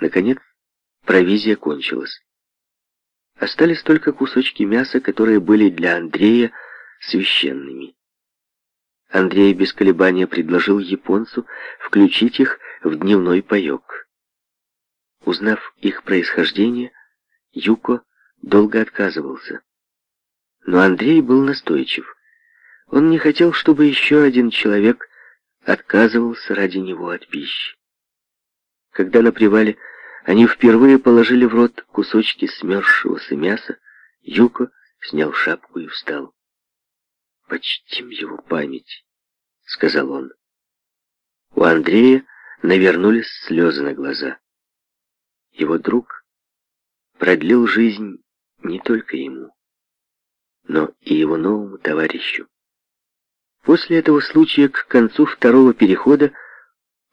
Наконец, провизия кончилась. Остались только кусочки мяса, которые были для Андрея священными. Андрей без колебания предложил японцу включить их в дневной паёк. Узнав их происхождение, Юко долго отказывался. Но Андрей был настойчив. Он не хотел, чтобы еще один человек отказывался ради него от пищи. Когда на привале они впервые положили в рот кусочки смерзшегося мяса. Юко снял шапку и встал. «Почтим его память», — сказал он. У Андрея навернулись слезы на глаза. Его друг продлил жизнь не только ему, но и его новому товарищу. После этого случая к концу второго перехода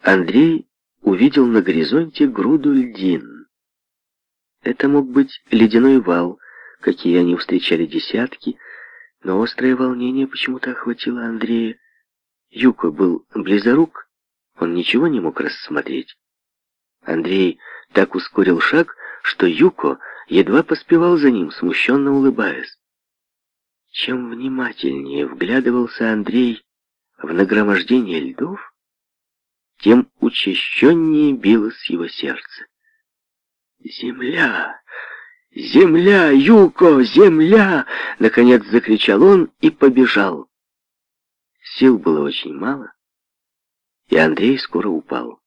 Андрей увидел на горизонте груду льдин. Это мог быть ледяной вал, какие они встречали десятки, но острое волнение почему-то охватило Андрея. Юко был близорук, он ничего не мог рассмотреть. Андрей так ускорил шаг, что Юко едва поспевал за ним, смущенно улыбаясь. Чем внимательнее вглядывался Андрей в нагромождение льдов, тем учащеннее билось его сердце. «Земля! Земля! Юко! Земля!» Наконец закричал он и побежал. Сил было очень мало, и Андрей скоро упал.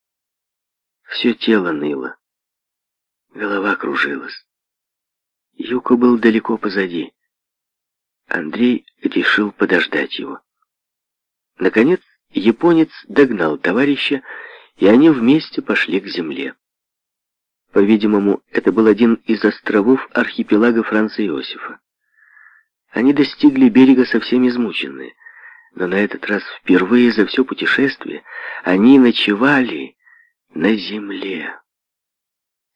Все тело ныло, голова кружилась. Юко был далеко позади. Андрей решил подождать его. Наконец Японец догнал товарища, и они вместе пошли к земле. По-видимому, это был один из островов архипелага Франца Иосифа. Они достигли берега совсем измученные, но на этот раз впервые за все путешествие они ночевали на земле.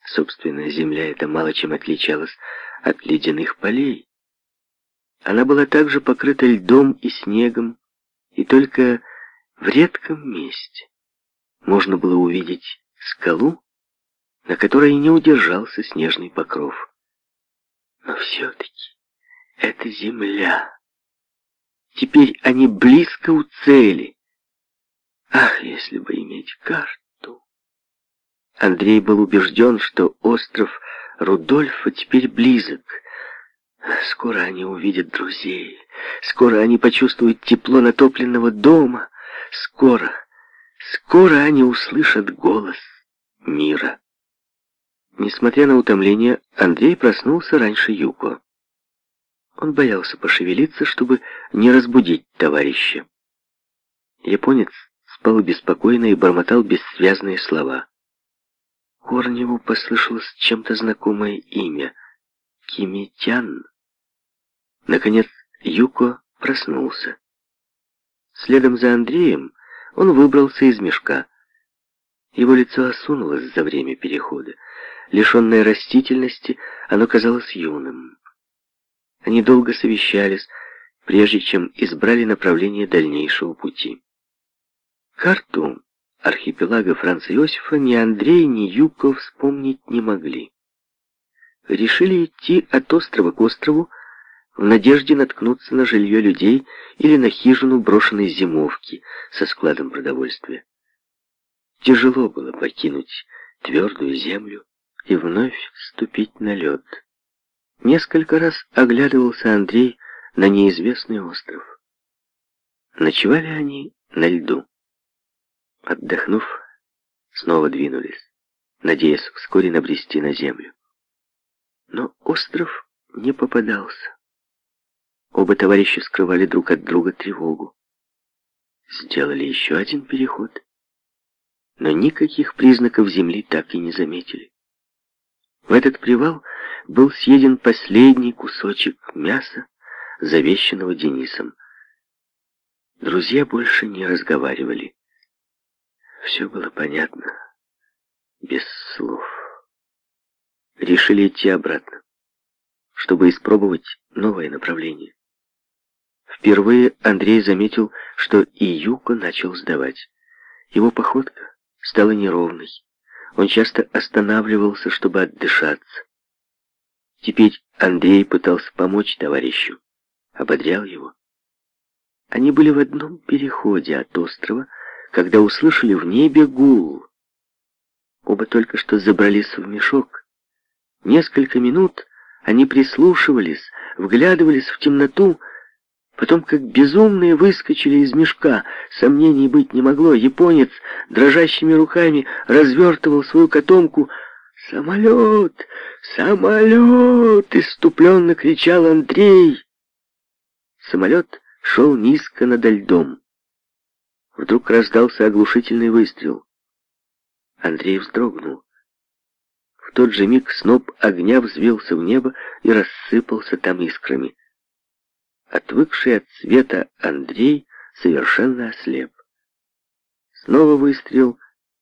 Собственно, земля эта мало чем отличалась от ледяных полей. Она была также покрыта льдом и снегом, и только в редком месте можно было увидеть скалу, на которой не удержался снежный покров. Но все-таки это земля. Теперь они близко у цели. Ах, если бы иметь карту! Андрей был убежден, что остров Рудольфа теперь близок. Скоро они увидят друзей. Скоро они почувствуют тепло натопленного дома. Скоро, скоро они услышат голос мира. Несмотря на утомление, Андрей проснулся раньше Юко. Он боялся пошевелиться, чтобы не разбудить товарища. Японец спал беспокойно и бормотал бессвязные слова. Корневу послышалось чем-то знакомое имя — Кимитян. Наконец Юко проснулся. Следом за Андреем он выбрался из мешка. Его лицо осунулось за время перехода. Лишенное растительности, оно казалось юным. Они долго совещались, прежде чем избрали направление дальнейшего пути. Карту архипелага Франца Иосифа ни Андрей, ни Юков вспомнить не могли. Решили идти от острова к острову, в надежде наткнуться на жилье людей или на хижину брошенной зимовки со складом продовольствия. Тяжело было покинуть твердую землю и вновь ступить на лед. Несколько раз оглядывался Андрей на неизвестный остров. Ночевали они на льду. Отдохнув, снова двинулись, надеясь вскоре набрести на землю. Но остров не попадался. Оба товарища скрывали друг от друга тревогу. Сделали еще один переход, но никаких признаков земли так и не заметили. В этот привал был съеден последний кусочек мяса, завещанного Денисом. Друзья больше не разговаривали. Все было понятно, без слов. Решили идти обратно, чтобы испробовать новое направление. Впервые Андрей заметил, что и Юка начал сдавать. Его походка стала неровной. Он часто останавливался, чтобы отдышаться. Теперь Андрей пытался помочь товарищу, ободрял его. Они были в одном переходе от острова, когда услышали в небе гул. Оба только что забрались в мешок. Несколько минут они прислушивались, вглядывались в темноту, Потом, как безумные, выскочили из мешка. Сомнений быть не могло. Японец дрожащими руками развертывал свою котомку. «Самолет! Самолет!» — иступленно кричал Андрей. Самолет шел низко над льдом. Вдруг раздался оглушительный выстрел. Андрей вздрогнул. В тот же миг сноп огня взвился в небо и рассыпался там искрами. Отвыкший от света Андрей совершенно ослеп. Снова выстрел,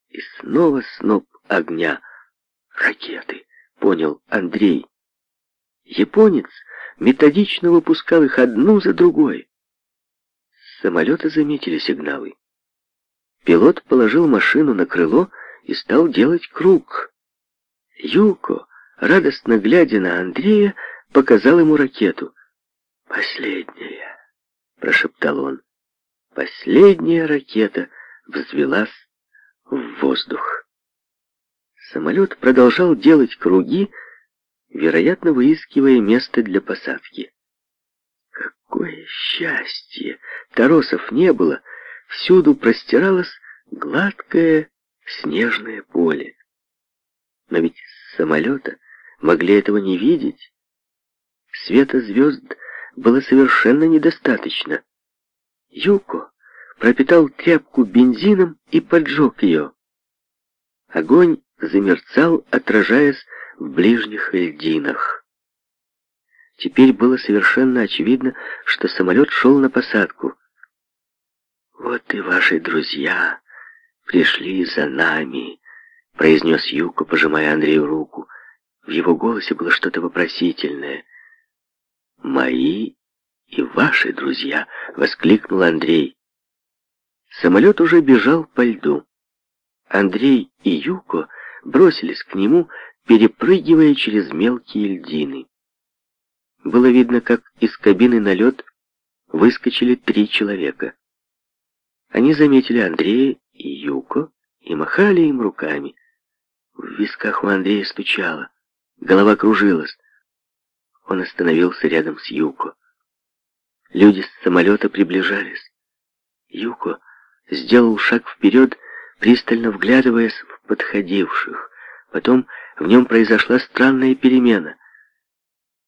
и снова сноп огня. Ракеты, понял Андрей. Японец методично выпускал их одну за другой. Самолеты заметили сигналы. Пилот положил машину на крыло и стал делать круг. Юко, радостно глядя на Андрея, показал ему ракету — «Последняя!» — прошептал он. Последняя ракета взвелась в воздух. Самолет продолжал делать круги, вероятно, выискивая место для посадки. Какое счастье! Торосов не было, всюду простиралось гладкое снежное поле. Но ведь с самолета могли этого не видеть. Света звезд было совершенно недостаточно. Юко пропитал тряпку бензином и поджег ее. Огонь замерцал, отражаясь в ближних льдинах. Теперь было совершенно очевидно, что самолет шел на посадку. «Вот и ваши друзья пришли за нами», — произнес Юко, пожимая Андрею руку. В его голосе было что-то вопросительное. «Мои и ваши друзья!» — воскликнул Андрей. Самолет уже бежал по льду. Андрей и Юко бросились к нему, перепрыгивая через мелкие льдины. Было видно, как из кабины на лед выскочили три человека. Они заметили Андрея и Юко и махали им руками. В висках у Андрея стучало, голова кружилась. Он остановился рядом с Юко. Люди с самолета приближались. Юко сделал шаг вперед, пристально вглядываясь в подходивших. Потом в нем произошла странная перемена.